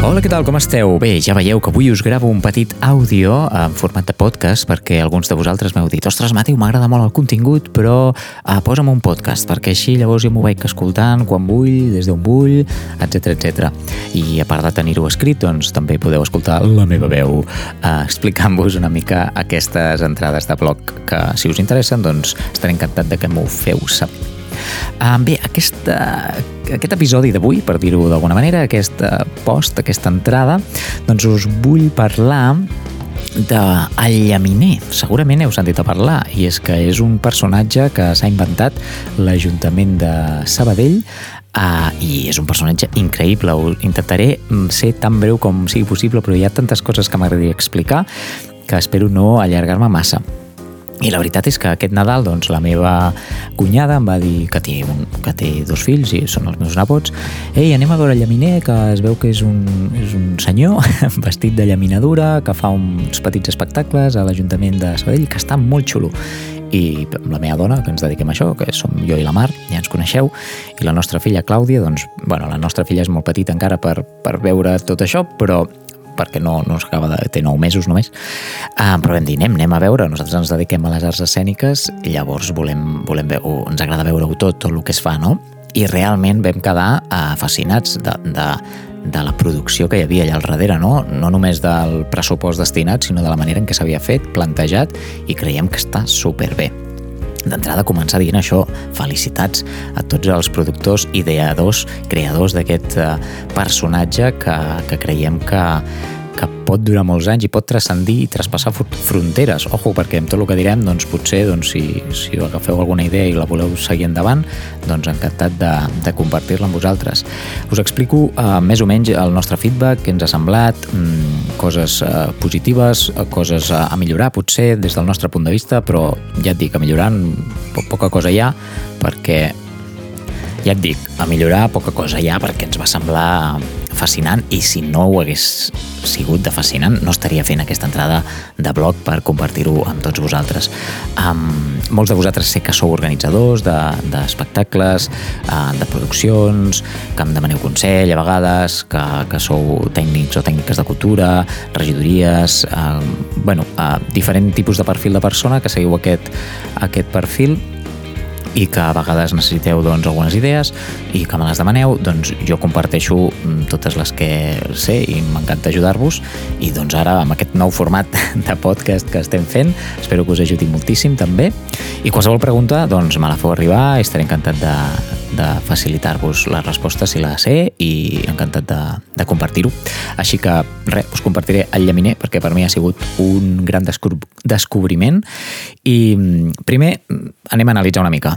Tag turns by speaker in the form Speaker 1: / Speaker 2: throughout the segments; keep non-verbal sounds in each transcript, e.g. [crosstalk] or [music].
Speaker 1: Hola, què tal? Com esteu? Bé, ja veieu que avui us gravo un petit àudio en format de podcast perquè alguns de vosaltres m'heu dit ostres, Mateu, m'agrada molt el contingut, però eh, posa'm un podcast, perquè així llavors jo m'ho vaig escoltant quan vull, des d'on vull, etc etc. I a part de tenir-ho escrit, doncs també podeu escoltar la meva veu eh, explicant-vos una mica aquestes entrades de blog que, si us interessen, doncs estaré encantat de que m'ho feu saber. Uh, bé, aquesta, aquest episodi d'avui, per dir-ho d'alguna manera, aquest post, aquesta entrada, doncs us vull parlar de El Llaminer. Segurament heu sentit a parlar, i és que és un personatge que s'ha inventat l'Ajuntament de Sabadell Uh, i és un personatge increïble intentaré ser tan breu com sigui possible però hi ha tantes coses que m'agradaria explicar que espero no allargar-me massa i la veritat és que aquest Nadal doncs, la meva cunyada em va dir que té, un, que té dos fills i són els meus nebots. Ei, anem a veure llaminer que es veu que és un, és un senyor [laughs] vestit de llaminadura que fa uns petits espectacles a l'Ajuntament de Sabadell que està molt xulo. I la meva dona, que ens dediquem a això, que som jo i la Mar, ja ens coneixeu, i la nostra filla Clàudia, doncs, bueno, la nostra filla és molt petita encara per, per veure tot això, però perquè no, no s'acaba de... té 9 mesos només, uh, però vam dir, anem, anem a veure, nosaltres ens dediquem a les arts escèniques i llavors volem, volem veure, ens agrada veure-ho tot, tot el que es fa, no? I realment vam quedar uh, fascinats de, de, de la producció que hi havia allà al darrere, no? no només del pressupost destinat, sinó de la manera en què s'havia fet, plantejat, i creiem que està superbé. D'entrada, començar dient això, felicitats a tots els productors, ideadors, creadors d'aquest eh, personatge que, que creiem que, que pot durar molts anys i pot transcendir i traspassar fronteres. Ojo, perquè amb tot el que direm, doncs potser doncs, si, si agafeu alguna idea i la voleu seguir endavant, doncs encantat de, de compartir-la amb vosaltres. Us explico uh, més o menys el nostre feedback, què ens ha semblat, mm, coses uh, positives, coses uh, a millorar potser des del nostre punt de vista, però ja et dic, a millorar po poca cosa hi ha, perquè ja et dic, a millorar poca cosa ha perquè ens va semblar fascinant i si no ho hagués sigut de fascinant no estaria fent aquesta entrada de blog per compartir-ho amb tots vosaltres. Um, molts de vosaltres sé que sou organitzadors d'espectacles, de, uh, de produccions, que em demaneu consell a vegades, que, que sou tècnics o tècniques de cultura, regidories, uh, bueno, uh, diferent tipus de perfil de persona que seguiu aquest, aquest perfil i que a vegades necessiteu doncs, algunes idees i que me les demaneu, doncs jo comparteixo mm, totes les que sé i m'encanta ajudar-vos. I doncs ara amb aquest nou format [laughs] de podcast que estem fent espero que us ajudi moltíssim també. I qualsevol pregunta doncs me la feu arribar i estaré encantat de, de facilitar-vos la resposta si la sé i encantat de, de compartir-ho. Així que res, us compartiré el llaminer perquè per mi ha sigut un gran descobriment i mm, primer anem a analitzar una mica.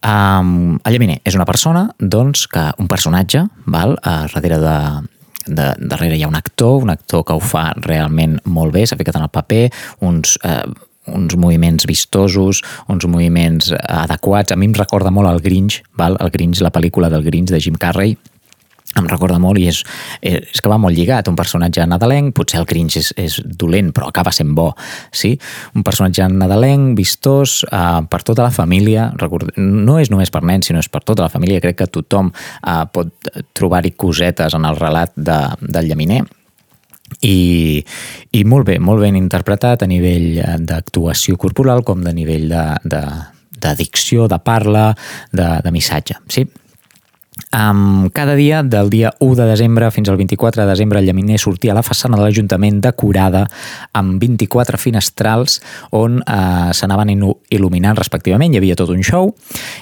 Speaker 1: Um, el llaminer és una persona doncs, que un personatge val, a darrere de, de, darrere hi ha un actor, un actor que ho fa realment molt bé, s'ha ficat en el paper, uns eh, uns moviments vistosos, uns moviments adequats. A mi em recorda molt el Grinch, val? el Grinch, la pel·lícula del Grinch de Jim Carrey, em recorda molt i és, és que va molt lligat, un personatge nadalenc, potser el Grinch és, és dolent però acaba sent bo, sí? Un personatge nadalenc, vistós, eh, per tota la família, record... no és només per nens, sinó és per tota la família, crec que tothom eh, pot trobar-hi cosetes en el relat de, del llaminer, i, i molt bé, molt ben interpretat a nivell eh, d'actuació corporal com de nivell de, de, de dicció, de parla, de, de missatge. Sí? Um, cada dia, del dia 1 de desembre fins al 24 de desembre, el llaminer sortia a la façana de l'Ajuntament decorada amb 24 finestrals on uh, s'anaven il·luminant respectivament. Hi havia tot un show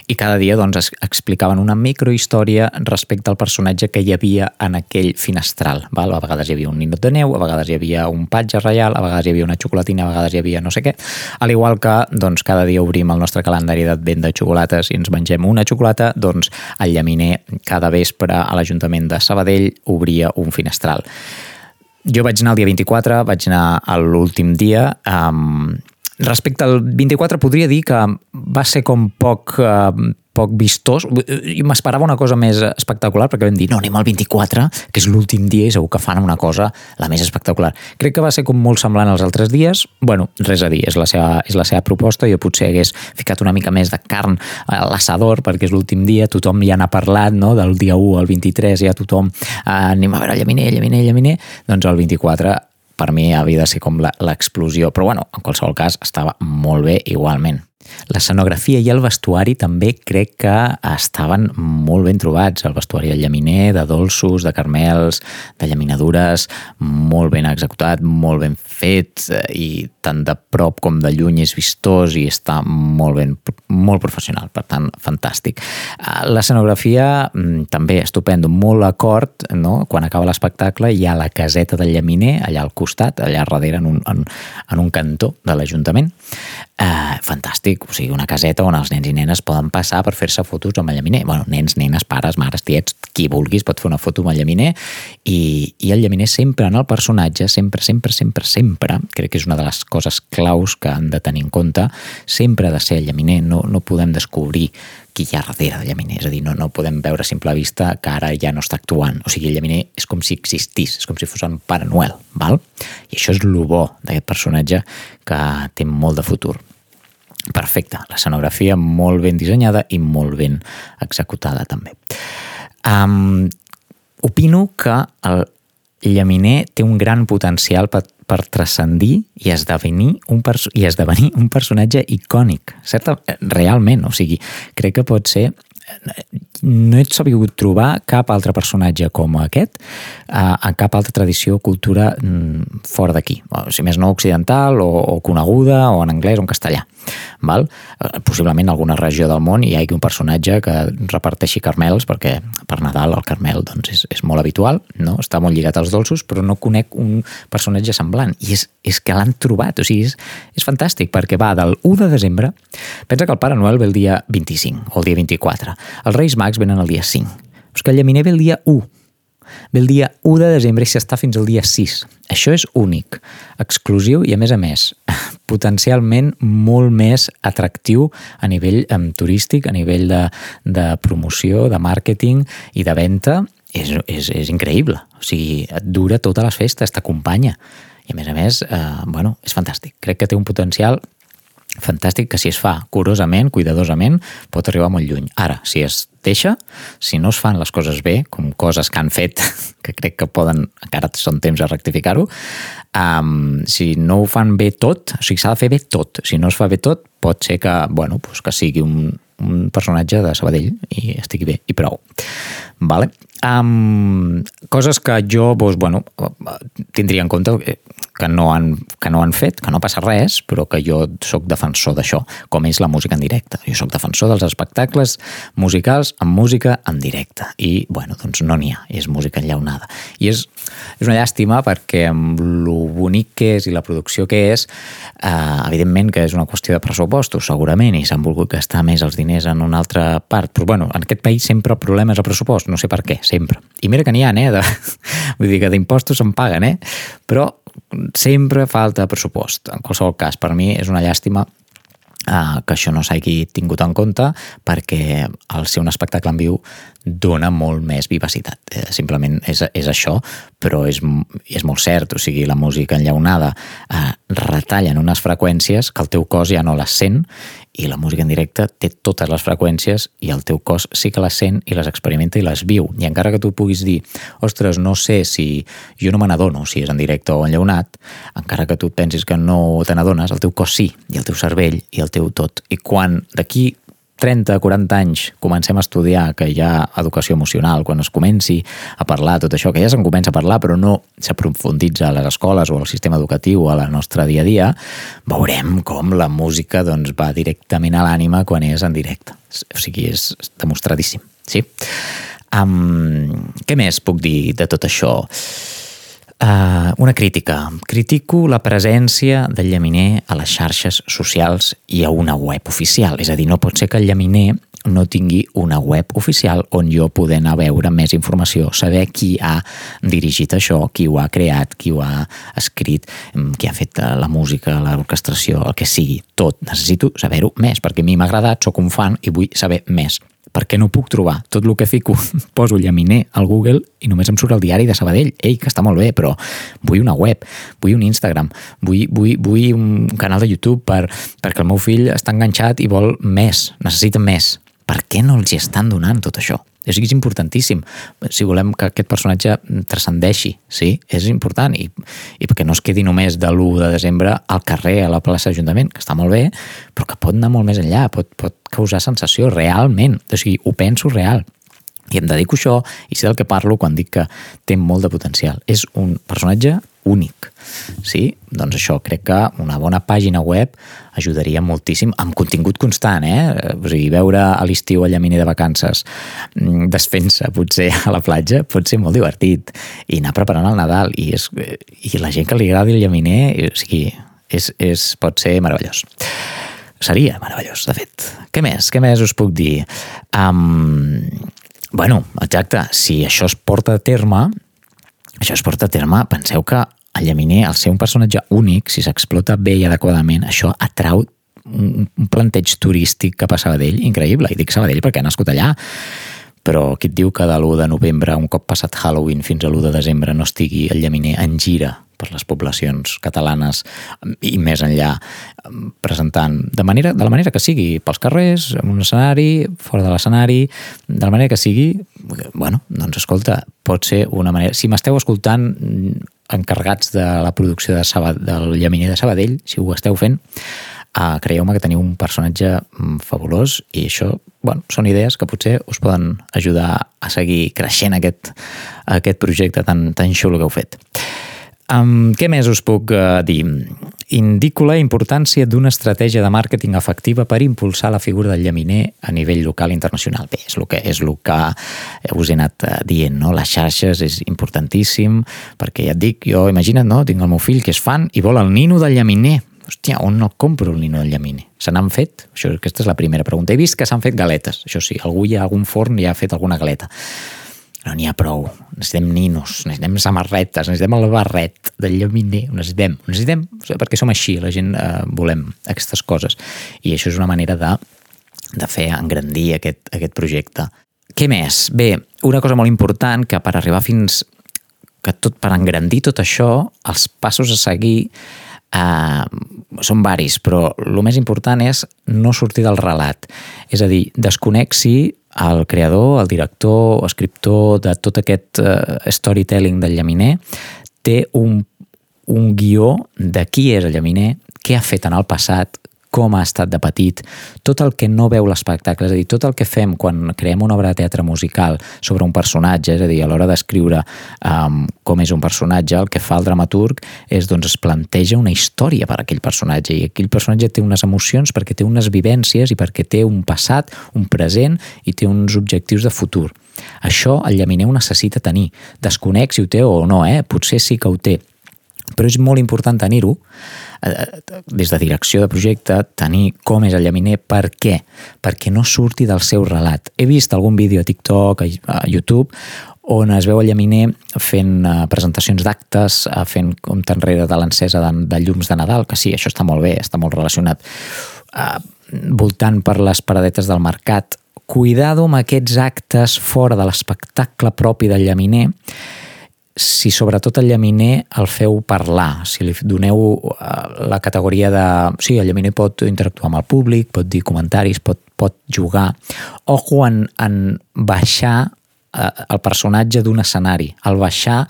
Speaker 1: i cada dia doncs, es explicaven una microhistòria respecte al personatge que hi havia en aquell finestral. Val? A vegades hi havia un ninot de neu, a vegades hi havia un patge reial, a vegades hi havia una xocolatina, a vegades hi havia no sé què. Al igual que doncs, cada dia obrim el nostre calendari d'advent de xocolates i ens mengem una xocolata, doncs el llaminer cada vespre a l'Ajuntament de Sabadell obria un finestral. Jo vaig anar el dia 24, vaig anar l'últim dia. Um, respecte al 24 podria dir que va ser com poc, uh, poc vistós. I m'esperava una cosa més espectacular, perquè vam dir, no, anem al 24, que és l'últim dia i segur que fan una cosa la més espectacular. Crec que va ser com molt semblant als altres dies. Bueno, res a dir, és la seva, és la seva proposta. Jo potser hagués ficat una mica més de carn a l'assador, perquè és l'últim dia, tothom ja n'ha parlat, no? del dia 1 al 23, ja tothom eh, anem a veure Llaminer, Llaminer, Llaminer, doncs el 24 per mi havia de ser com l'explosió, però bueno, en qualsevol cas estava molt bé igualment. L'escenografia i el vestuari també crec que estaven molt ben trobats. El vestuari de llaminer, de dolços, de carmels, de llaminadures, molt ben executat, molt ben fet eh, i tant de prop com de lluny és vistós i està molt ben, molt professional, per tant, fantàstic. Eh, l'escenografia mm, també estupendo, molt acord, no? quan acaba l'espectacle hi ha la caseta del llaminer allà al costat, allà darrere en un, en, en un cantó de l'Ajuntament. Eh, fantàstic, o sigui, una caseta on els nens i nenes poden passar per fer-se fotos amb el llaminer. Bueno, nens, nenes, pares, mares, tiets, qui vulguis pot fer una foto amb el llaminer i, i el llaminer sempre en el personatge, sempre, sempre, sempre, sempre, crec que és una de les coses claus que han de tenir en compte, sempre ha de ser el llaminer, no, no podem descobrir qui hi ha darrere del llaminer, és a dir, no, no podem veure a simple vista que ara ja no està actuant, o sigui, el llaminer és com si existís, és com si fos en Pare Noel, val? i això és el bo d'aquest personatge que té molt de futur. Perfecte, l'escenografia molt ben dissenyada i molt ben executada també. Um, opino que el llaminer té un gran potencial per, per transcendir i esdevenir, un i esdevenir un personatge icònic, certa, realment, o sigui, crec que pot ser no he sabut trobar cap altre personatge com aquest en cap altra tradició o cultura mm, fora d'aquí, si més no occidental o, o coneguda o en anglès o en castellà. Val? Eh, possiblement en alguna regió del món hi hagi un personatge que reparteixi carmels perquè per Nadal el carmel doncs, és, és molt habitual, no? està molt lligat als dolços, però no conec un personatge semblant i és, és que l'han trobat, o sigui, és, és fantàstic perquè va del 1 de desembre, pensa que el Pare Noel ve el dia 25 o el dia 24, els Reis Mags venen el dia 5. Però és que el llaminer ve el dia 1. Ve el dia 1 de desembre i s'està fins al dia 6. Això és únic, exclusiu i, a més a més, [laughs] potencialment molt més atractiu a nivell um, turístic, a nivell de, de promoció, de màrqueting i de venda. És, és, és increïble. O sigui, et dura totes les festes, t'acompanya. I, a més a més, eh, bueno, és fantàstic. Crec que té un potencial fantàstic que si es fa curosament, cuidadosament, pot arribar molt lluny. Ara, si es deixa, si no es fan les coses bé, com coses que han fet, [laughs] que crec que poden, encara són temps a rectificar-ho, um, si no ho fan bé tot, o sigui, s'ha de fer bé tot. Si no es fa bé tot, pot ser que, bueno, pues que sigui un, un personatge de Sabadell i estigui bé, i prou. Vale? Um, coses que jo doncs, bueno, tindria en compte que no, han, que no han fet, que no passa res, però que jo sóc defensor d'això, com és la música en directe. Jo sóc defensor dels espectacles musicals amb música en directe. I, bueno, doncs no n'hi ha, és música enllaunada. I és, és una llàstima perquè amb lo bonic que és i la producció que és, eh, evidentment que és una qüestió de pressupostos, segurament, i s'han volgut gastar més els diners en una altra part. Però, bueno, en aquest país sempre el problema és el pressupost, no sé per què, sempre. I mira que n'hi ha, eh? De, [laughs] vull dir que d'impostos se'n paguen, eh? Però sempre falta pressupost. En qualsevol cas, per mi és una llàstima eh, que això no s'hagi tingut en compte perquè el ser un espectacle en viu dona molt més vivacitat. Eh, simplement és, és això, però és, és molt cert. O sigui, la música enllaunada eh, retalla en unes freqüències que el teu cos ja no les sent i la música en directe té totes les freqüències i el teu cos sí que les sent i les experimenta i les viu. I encara que tu puguis dir, ostres, no sé si jo no me n'adono si és en directe o enllaunat, encara que tu pensis que no te n'adones, el teu cos sí, i el teu cervell, i el teu tot. I quan d'aquí 30, 40 anys comencem a estudiar que hi ha educació emocional, quan es comenci a parlar tot això, que ja se'n comença a parlar però no s'aprofunditza a les escoles o al sistema educatiu a la nostra dia a dia, veurem com la música doncs, va directament a l'ànima quan és en directe. O sigui, és demostradíssim. Sí? Um, què més puc dir de tot això? Uh, una crítica. Critico la presència del llaminer a les xarxes socials i a una web oficial. És a dir, no pot ser que el llaminer no tingui una web oficial on jo poder anar a veure més informació, saber qui ha dirigit això, qui ho ha creat, qui ho ha escrit, qui ha fet eh, la música, l'orquestració, el que sigui, tot. Necessito saber-ho més, perquè a mi m'ha agradat, sóc un fan i vull saber més. Per què no puc trobar? Tot el que fico, [laughs] poso llaminer al Google i només em surt el diari de Sabadell. Ei, que està molt bé, però vull una web, vull un Instagram, vull, vull, vull un canal de YouTube per, perquè el meu fill està enganxat i vol més, necessita més. Per què no els hi estan donant tot això? És importantíssim. Si volem que aquest personatge transcendeixi, sí, és important. I, i perquè no es quedi només de l'1 de desembre al carrer, a la plaça d'Ajuntament, que està molt bé, però que pot anar molt més enllà, pot, pot causar sensació realment. O sigui, ho penso real. I em dedico això i sé del que parlo quan dic que té molt de potencial. És un personatge únic. Sí? Doncs això, crec que una bona pàgina web ajudaria moltíssim, amb contingut constant, eh? O sigui, veure a l'estiu a llaminer de vacances mm, desfent-se potser a la platja pot ser molt divertit i anar preparant el Nadal i, és, i la gent que li agradi el llaminer, o sigui, és, és, pot ser meravellós. Seria meravellós, de fet. Què més? Què més us puc dir? Um, bueno, exacte, si això es porta a terme, això es porta a terme, penseu que el llaminer, al ser un personatge únic, si s'explota bé i adequadament, això atrau un, un planteig turístic cap a Sabadell increïble. I dic Sabadell perquè ha nascut allà, però qui et diu que de l'1 de novembre, un cop passat Halloween fins a l'1 de desembre, no estigui el llaminer en gira per les poblacions catalanes i més enllà presentant de, manera, de la manera que sigui, pels carrers, en un escenari, fora de l'escenari, de la manera que sigui, bueno, doncs escolta, pot ser una manera... Si m'esteu escoltant encarregats de la producció de Sabad, del Llaminer de Sabadell, si ho esteu fent, uh, creieu-me que teniu un personatge mm, fabulós i això bueno, són idees que potser us poden ajudar a seguir creixent aquest, aquest projecte tan, tan xulo que heu fet. Um, què més us puc uh, dir? Indico la importància d'una estratègia de màrqueting efectiva per impulsar la figura del llaminer a nivell local i internacional. Bé, és el que, és el que us he anat uh, dient, no? Les xarxes és importantíssim, perquè ja et dic, jo imagina't, no? Tinc el meu fill que és fan i vol el nino del llaminer. Hòstia, on no compro el nino del llaminer? Se n'han fet? Això, aquesta és la primera pregunta. He vist que s'han fet galetes. Això sí, algú hi ha algun forn i ha fet alguna galeta no n'hi ha prou. Necessitem ninos, necessitem samarretes, necessitem el barret del llaminer, ho necessitem, ho necessitem, perquè som així, la gent eh, volem aquestes coses. I això és una manera de, de fer engrandir aquest, aquest projecte. Què més? Bé, una cosa molt important que per arribar fins que tot per engrandir tot això, els passos a seguir eh, són varis, però el més important és no sortir del relat. És a dir, desconexi el creador, el director, escriptor de tot aquest uh, storytelling del llaminer té un, un guió de qui és el llaminer, què ha fet en el passat, com ha estat de petit, tot el que no veu l'espectacle, és a dir, tot el que fem quan creem una obra de teatre musical sobre un personatge, és a dir, a l'hora d'escriure um, com és un personatge, el que fa el dramaturg és, doncs, es planteja una història per a aquell personatge i aquell personatge té unes emocions perquè té unes vivències i perquè té un passat, un present i té uns objectius de futur. Això el llaminer necessita tenir. Desconec si ho té o no, eh? potser sí que ho té, però és molt important tenir-ho Eh, des de direcció de projecte, tenir com és el llaminer, per què? Perquè no surti del seu relat. He vist algun vídeo a TikTok, a YouTube, on es veu el llaminer fent uh, presentacions d'actes, fent compte enrere de l'encesa de, de llums de Nadal, que sí, això està molt bé, està molt relacionat, voltant per les paradetes del mercat. Cuidado amb aquests actes fora de l'espectacle propi del llaminer, si sobretot el llaminer el feu parlar, si li doneu eh, la categoria de... Sí, el llaminer pot interactuar amb el públic, pot dir comentaris, pot, pot jugar. Ojo en, en baixar el personatge d'un escenari. Al baixar,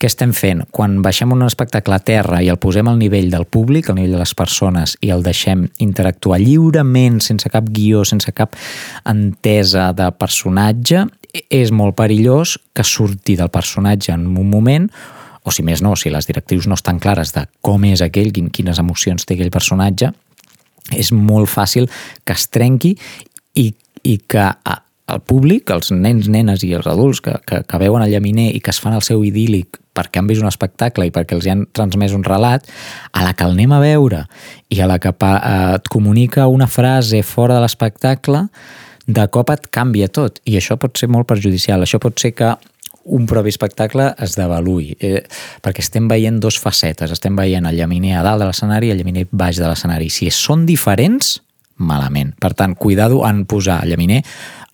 Speaker 1: què estem fent? Quan baixem un espectacle a terra i el posem al nivell del públic, al nivell de les persones, i el deixem interactuar lliurement, sense cap guió, sense cap entesa de personatge, és molt perillós que surti del personatge en un moment o si més no, si les directrius no estan clares de com és aquell, quines emocions té aquell personatge, és molt fàcil que es trenqui i, i que el públic, els nens, nenes i els adults que, que, que veuen el llaminer i que es fan el seu idíl·lic perquè han vist un espectacle i perquè els hi han transmès un relat, a la que el anem a veure i a la que eh, et comunica una frase fora de l'espectacle, de cop et canvia tot i això pot ser molt perjudicial. Això pot ser que un propi espectacle es devaluï, eh, perquè estem veient dos facetes, estem veient el llaminer a dalt de l'escenari i el llaminer baix de l'escenari. Si són diferents, malament. Per tant, cuidado en posar el llaminer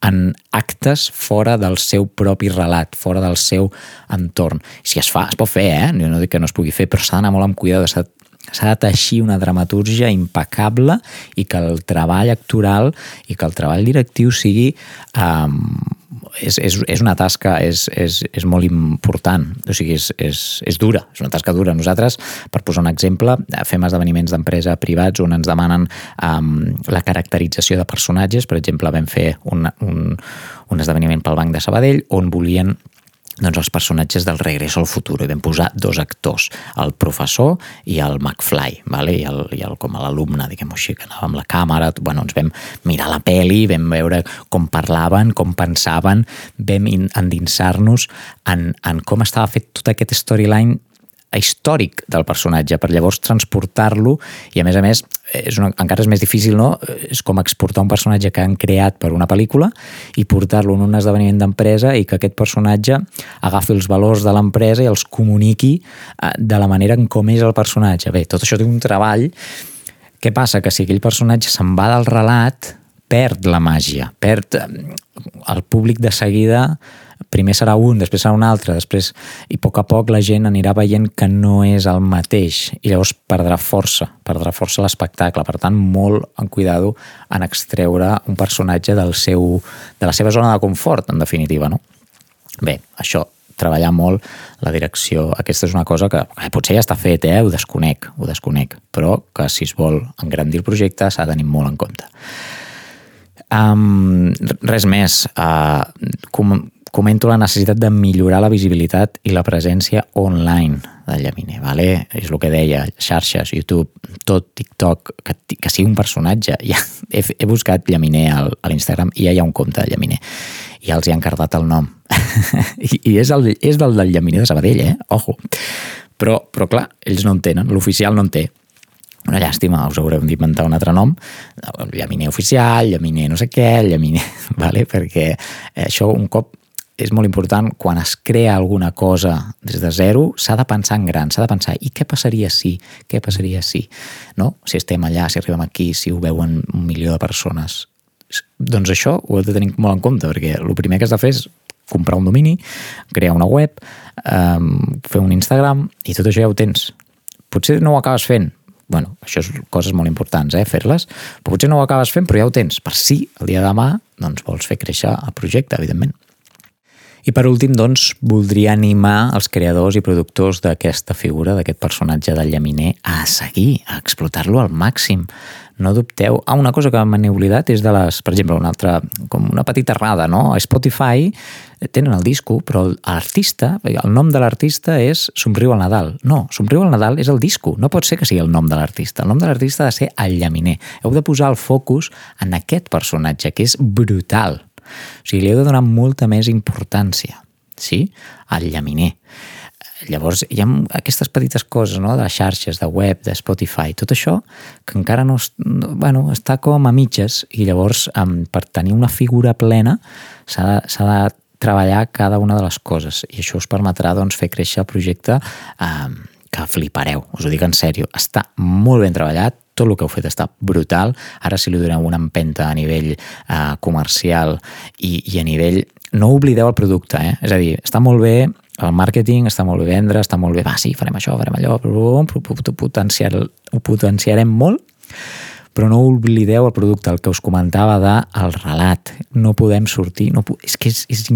Speaker 1: en actes fora del seu propi relat, fora del seu entorn. Si es fa, es pot fer, eh? Jo no dic que no es pugui fer, però s'ha d'anar molt amb cuidado, s'ha s'ha de teixir una dramatúrgia impecable i que el treball actoral i que el treball directiu sigui um, és, és, és una tasca, és, és, és molt important, o sigui, és, és, és dura, és una tasca dura. Nosaltres, per posar un exemple, fem esdeveniments d'empresa privats on ens demanen um, la caracterització de personatges, per exemple, vam fer un, un, un esdeveniment pel Banc de Sabadell on volien doncs els personatges del Regreso al Futur i vam posar dos actors, el professor i el McFly, vale? I, el, i el, com a l'alumne, diguem-ho així, que anava amb la càmera, bueno, ens vam mirar la peli, vam veure com parlaven, com pensaven, vam endinsar-nos en, en com estava fet tot aquest storyline històric del personatge per llavors transportar-lo i a més a més és una, encara és més difícil, no? És com exportar un personatge que han creat per una pel·lícula i portar-lo en un esdeveniment d'empresa i que aquest personatge agafi els valors de l'empresa i els comuniqui eh, de la manera en com és el personatge. Bé, tot això té un treball. Què passa? Que si aquell personatge se'n va del relat, perd la màgia, perd eh, el públic de seguida primer serà un, després serà un altre, després, i a poc a poc la gent anirà veient que no és el mateix i llavors perdrà força, perdrà força l'espectacle. Per tant, molt en cuidado en extreure un personatge del seu, de la seva zona de confort, en definitiva, no? Bé, això, treballar molt la direcció. Aquesta és una cosa que eh, potser ja està fet, eh? ho desconec, ho desconec, però que si es vol engrandir el projecte s'ha de tenir molt en compte. Um, res més. Uh, com, comento la necessitat de millorar la visibilitat i la presència online del llaminer, vale? és el que deia, xarxes, YouTube, tot, TikTok, que, que sigui un personatge. [laughs] Ja, he, he buscat llaminer al, a l'Instagram i ja hi ha un compte de llaminer. Ja els hi han cardat el nom. [laughs] I, I és, el, és del del llaminer de Sabadell, eh? Ojo. Però, però clar, ells no en tenen, l'oficial no en té. Una llàstima, us haurem d'inventar un altre nom, llaminer oficial, llaminer no sé què, llaminer... [laughs] Vale? Perquè això un cop és molt important, quan es crea alguna cosa des de zero, s'ha de pensar en gran, s'ha de pensar, i què passaria si? Què passaria si? No? Si estem allà, si arribem aquí, si ho veuen un milió de persones. Doncs això ho heu de tenir molt en compte, perquè el primer que has de fer és comprar un domini, crear una web, um, fer un Instagram, i tot això ja ho tens. Potser no ho acabes fent, bueno, això és coses molt importants, eh, fer-les, però potser no ho acabes fent, però ja ho tens, per si el dia de demà doncs, vols fer créixer el projecte, evidentment. I per últim, doncs, voldria animar els creadors i productors d'aquesta figura, d'aquest personatge del llaminer, a seguir, a explotar-lo al màxim. No dubteu. Ah, una cosa que m'he oblidat és de les, per exemple, una altra, com una petita errada, no? A Spotify tenen el disco, però l'artista, el nom de l'artista és Somriu al Nadal. No, Somriu al Nadal és el disco. No pot ser que sigui el nom de l'artista. El nom de l'artista ha de ser el llaminer. Heu de posar el focus en aquest personatge, que és brutal o sigui, li heu de donar molta més importància, sí?, al llaminer. Llavors, hi ha aquestes petites coses no? de xarxes, de web, de Spotify, tot això que encara no, bueno, està com a mitges i llavors per tenir una figura plena s'ha de, de treballar cada una de les coses i això us permetrà doncs, fer créixer el projecte um, que flipareu, us ho dic en sèrio, està molt ben treballat, tot el que heu fet està brutal, ara si li doneu una empenta a nivell eh, comercial i, i a nivell... No oblideu el producte, eh? és a dir, està molt bé el màrqueting, està molt bé vendre, està molt bé, va, sí, farem això, farem allò, potenciar, ho potenciarem molt, però no oblideu el producte, el que us comentava de el relat. No podem sortir, no, és que és, és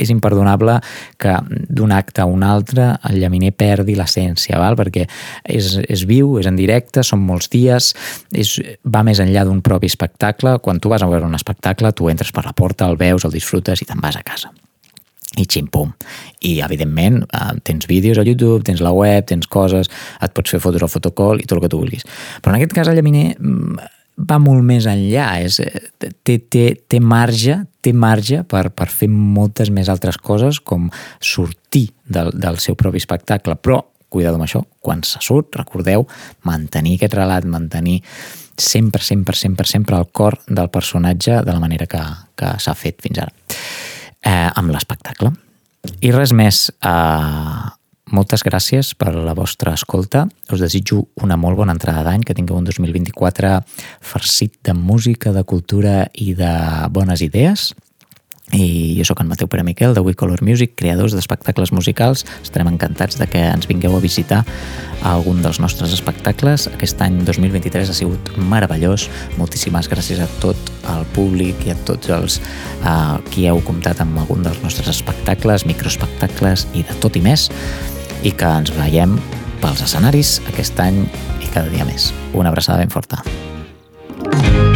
Speaker 1: és imperdonable que d'un acte a un altre el llaminer perdi l'essència, perquè és, és viu, és en directe, són molts dies, és, va més enllà d'un propi espectacle. Quan tu vas a veure un espectacle, tu entres per la porta, el veus, el disfrutes i te'n vas a casa i xim-pum. I, evidentment, eh, tens vídeos a YouTube, tens la web, tens coses, et pots fer fotos al fotocall i tot el que tu vulguis. Però en aquest cas el llaminer mm, va molt més enllà, és, eh, té, té, té marge, té marge per, per fer moltes més altres coses com sortir del, del seu propi espectacle, però cuidado amb això, quan se surt, recordeu, mantenir aquest relat, mantenir sempre, sempre, sempre, sempre el cor del personatge de la manera que, que s'ha fet fins ara, eh, amb l'espectacle. I res més, eh, moltes gràcies per la vostra escolta. Us desitjo una molt bona entrada d'any, que tingueu un 2024 farcit de música, de cultura i de bones idees. I jo sóc en Mateu Pere Miquel de We Color Music, creadors d'espectacles musicals. Estarem encantats de que ens vingueu a visitar algun dels nostres espectacles. Aquest any 2023 ha sigut meravellós. Moltíssimes gràcies a tot el públic i a tots els uh, qui heu comptat amb algun dels nostres espectacles, microespectacles i de tot i més i que ens veiem pels escenaris aquest any i cada dia més. Una abraçada ben forta. thank you